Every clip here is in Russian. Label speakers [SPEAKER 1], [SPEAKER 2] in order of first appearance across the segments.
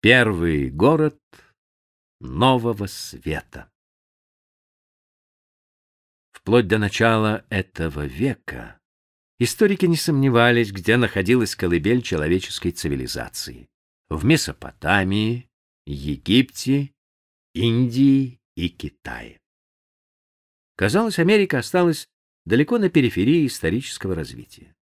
[SPEAKER 1] Первый город нового света. Вплоть до начала этого века историки не сомневались, где находилась колыбель человеческой цивилизации: в Месопотамии, Египте, Индии и Китае. Казалось, Америка осталась далеко на периферии исторического развития.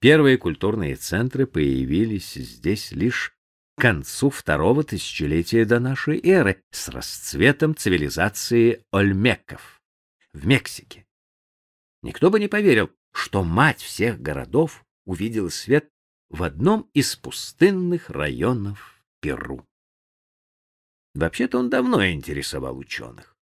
[SPEAKER 1] Первые культурные центры появились здесь лишь к концу второго тысячелетия до нашей эры с расцветом цивилизации ольмеков в Мексике. Никто бы не поверил, что мать всех городов увидела свет в одном из пустынных районов Перу. Вообще-то он давно интересовал ученых.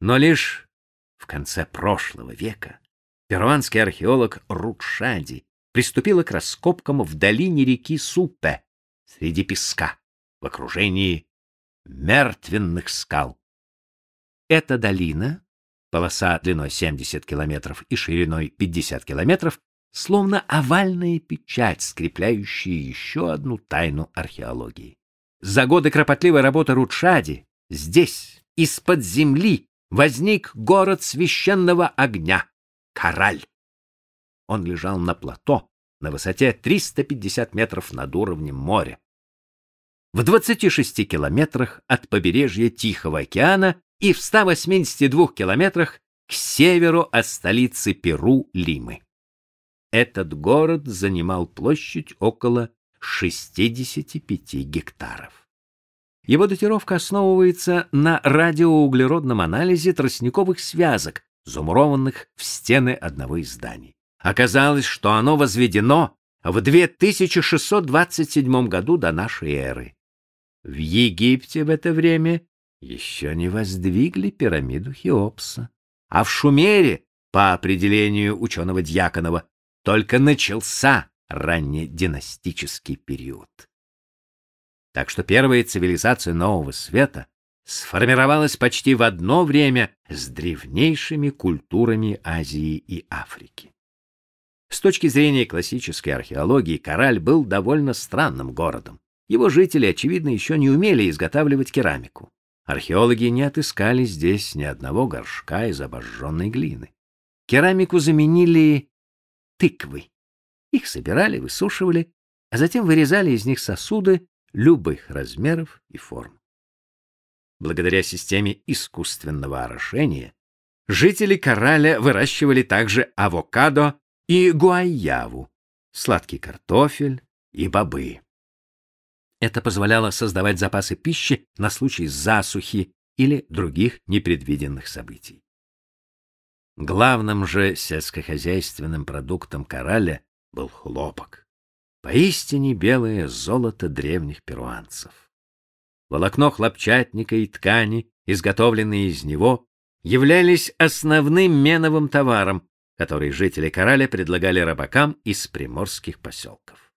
[SPEAKER 1] Но лишь в конце прошлого века перуанский археолог Рудшади приступила к раскопкам в долине реки Супе среди песка, в окружении мертвенных скал. Эта долина, полоса длиной 70 километров и шириной 50 километров, словно овальная печать, скрепляющая еще одну тайну археологии. За годы кропотливой работы Рудшади здесь, из-под земли, возник город священного огня Караль. Он лежал на плато на высоте 350 метров над уровнем моря. В 26 километрах от побережья Тихого океана и в 182 километрах к северу от столицы Перу Лимы. Этот город занимал площадь около 65 гектаров. Его датировка основывается на радиоуглеродном анализе тростниковых связок, замурованных в стены одного из зданий. Оказалось, что оно возведено в 2627 году до нашей эры. В Египте в это время еще не воздвигли пирамиду Хеопса, а в Шумере, по определению ученого Дьяконова, только начался раннединастический период. Так что первая цивилизация Нового Света сформировалась почти в одно время с древнейшими культурами Азии и Африки. С точки зрения классической археологии Кораль был довольно странным городом. Его жители, очевидно, еще не умели изготавливать керамику. Археологи не отыскали здесь ни одного горшка из обожженной глины. Керамику заменили тыквы. Их собирали, высушивали, а затем вырезали из них сосуды любых размеров и форм. Благодаря системе искусственного орошения жители Кораля выращивали также авокадо и гуайяву, сладкий картофель и бобы. Это позволяло создавать запасы пищи на случай засухи или других непредвиденных событий. Главным же сельскохозяйственным продуктом Кораля был хлопок, поистине белое золото древних перуанцев. Волокно хлопчатника и ткани, изготовленные из него, являлись основным меновым товаром, который жители Кораля предлагали рыбакам из приморских поселков.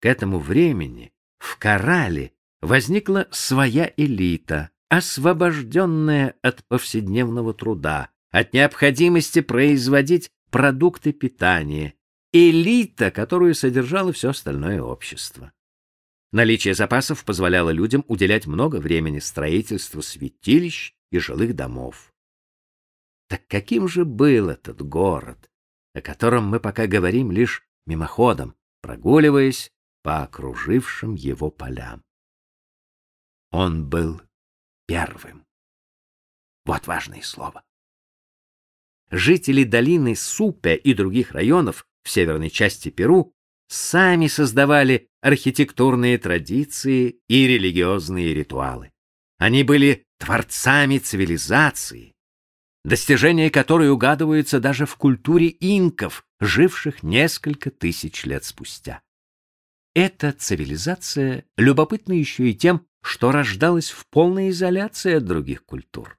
[SPEAKER 1] К этому времени в Корале возникла своя элита, освобожденная от повседневного труда, от необходимости производить продукты питания, элита, которую содержало все остальное общество. Наличие запасов позволяло людям уделять много времени строительству святилищ и жилых домов. Так каким же был этот город, о котором мы пока говорим лишь мимоходом, прогуливаясь по окружившим его полям? Он был первым. Вот важное слово. Жители долины Супе и других районов в северной части Перу сами создавали архитектурные традиции и религиозные ритуалы. Они были творцами цивилизации, достижения которой угадываются даже в культуре инков, живших несколько тысяч лет спустя. Эта цивилизация любопытна еще и тем, что рождалась в полной изоляции от других культур.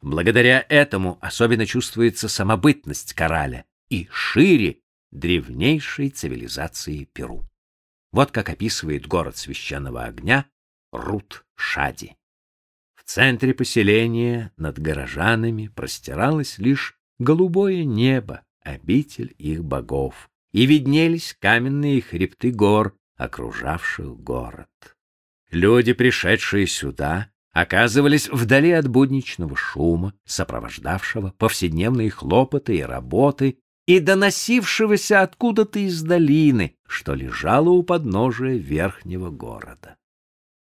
[SPEAKER 1] Благодаря этому особенно чувствуется самобытность Кораля и шире древнейшей цивилизации Перу. Вот как описывает город священного огня Рут Шади центре поселения над горожанами простиралось лишь голубое небо, обитель их богов, и виднелись каменные хребты гор, окружавших город. люди, пришедшие сюда, оказывались вдали от будничного шума, сопровождавшего повседневные хлопоты и работы и доносившегося откуда-то из долины, что лежало у подножия верхнего города.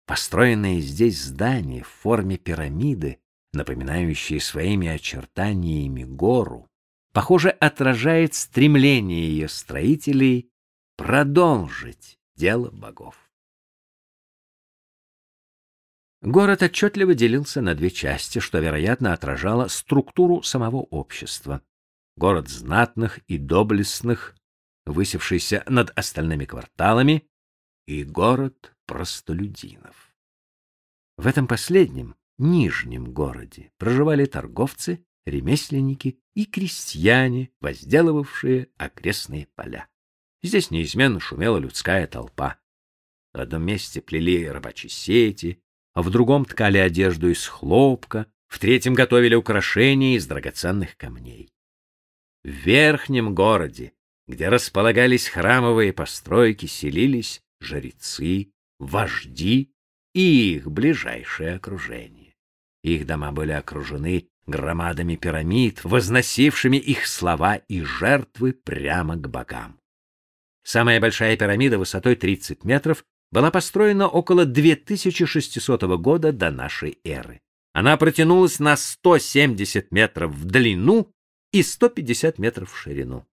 [SPEAKER 1] Построенные здесь здания в форме пирамиды, напоминающие своими очертаниями гору, похоже, отражает стремление ее строителей продолжить дело богов. Город отчетливо делился на две части, что, вероятно, отражало структуру самого общества. Город знатных и доблестных, высевшийся над остальными кварталами, и город простолюдинов. В этом последнем, нижнем городе проживали торговцы, ремесленники и крестьяне, возделывавшие окрестные поля. Здесь неизменно шумела людская толпа. В одном месте плели рабочие сети, а в другом ткали одежду из хлопка, в третьем готовили украшения из драгоценных камней. В верхнем городе, где располагались храмовые постройки, селились жрецы, вожди и их ближайшее окружение. Их дома были окружены громадами пирамид, возносившими их слова и жертвы прямо к богам. Самая большая пирамида высотой 30 метров была построена около 2600 года до нашей эры. Она протянулась на 170 метров в длину и 150 метров в ширину.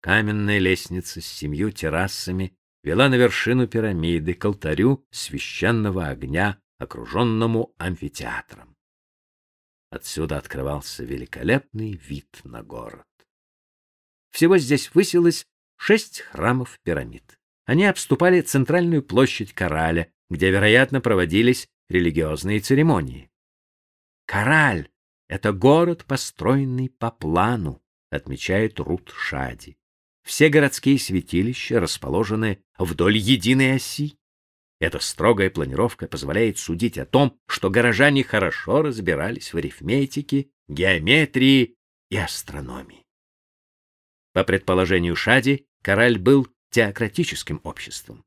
[SPEAKER 1] Каменная лестница с семью террасами вела на вершину пирамиды к алтарю священного огня, окруженному амфитеатром. Отсюда открывался великолепный вид на город. Всего здесь высилось шесть храмов пирамид. Они обступали центральную площадь Кораля, где, вероятно, проводились религиозные церемонии. Кораль — это город, построенный по плану, отмечает Рут Шади. Все городские святилища расположены вдоль единой оси. Эта строгая планировка позволяет судить о том, что горожане хорошо разбирались в арифметике, геометрии и астрономии. По предположению Шади, Кораль был теократическим обществом.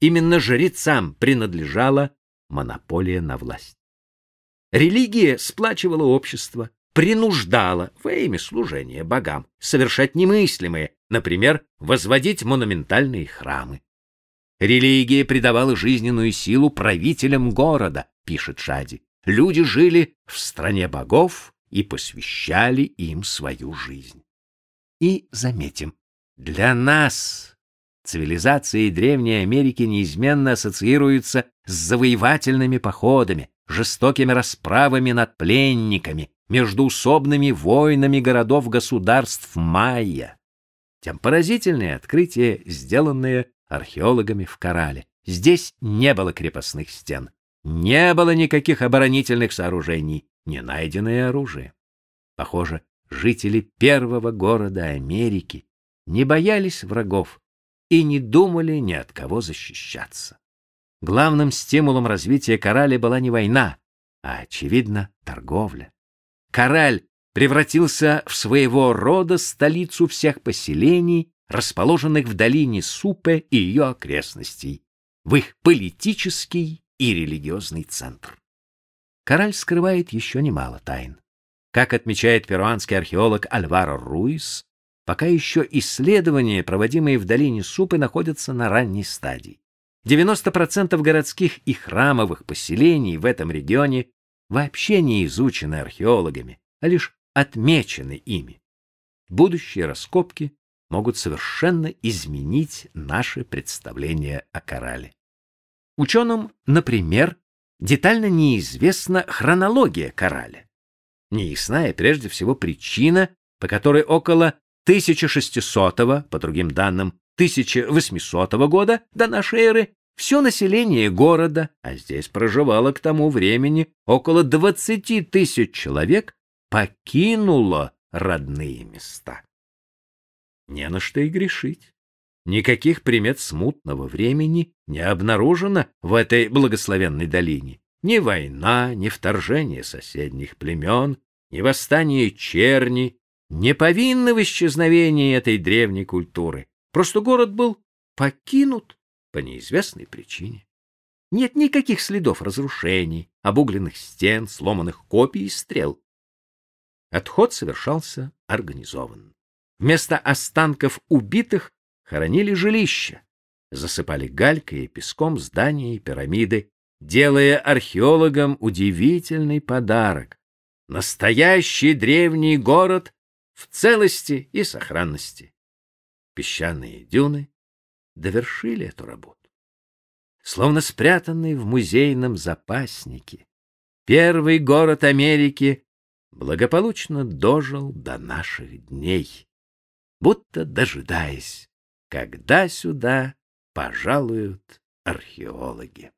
[SPEAKER 1] Именно жрецам принадлежала монополия на власть. Религия сплачивала общество, принуждала во имя служения богам совершать немыслимое, например, возводить монументальные храмы. Религия придавала жизненную силу правителям города, пишет Шади. Люди жили в стране богов и посвящали им свою жизнь. И заметим, для нас цивилизации Древней Америки неизменно ассоциируются с завоевательными походами, жестокими расправами над пленниками, междуусобными войнами городов-государств майя. Тем поразительнее открытие, сделанное археологами в Корале. Здесь не было крепостных стен, не было никаких оборонительных сооружений, не найденное оружие. Похоже, жители первого города Америки не боялись врагов и не думали ни от кого защищаться. Главным стимулом развития Корали была не война, а, очевидно, торговля. Кораль превратился в своего рода столицу всех поселений, расположенных в долине Супе и ее окрестностей, в их политический и религиозный центр. Кораль скрывает еще немало тайн. Как отмечает перуанский археолог Альваро Руис, пока еще исследования, проводимые в долине Супы, находятся на ранней стадии. 90% городских и храмовых поселений в этом регионе вообще не изучены археологами, а лишь отмечены ими. Будущие раскопки могут совершенно изменить наше представление о корале. Ученым, например, детально неизвестна хронология кораля. Неясна и прежде всего причина, по которой около 1600, по другим данным, 1800 года до нашей эры все население города, а здесь проживало к тому времени около 20 тысяч человек, покинуло родные места. Не на что и грешить. Никаких примет смутного времени не обнаружено в этой благословенной долине. Ни война, ни вторжение соседних племен, ни восстание черни не повинны в исчезновении этой древней культуры. Просто город был покинут по неизвестной причине. Нет никаких следов разрушений, обугленных стен, сломанных копий и стрел. Отход совершался организованно. Вместо останков убитых хоронили жилища, засыпали галькой и песком здания и пирамиды, делая археологам удивительный подарок — настоящий древний город в целости и сохранности. Песчаные дюны довершили эту работу. Словно спрятанный в музейном запаснике, первый город Америки благополучно дожил до наших дней, будто дожидаясь, когда сюда пожалуют археологи.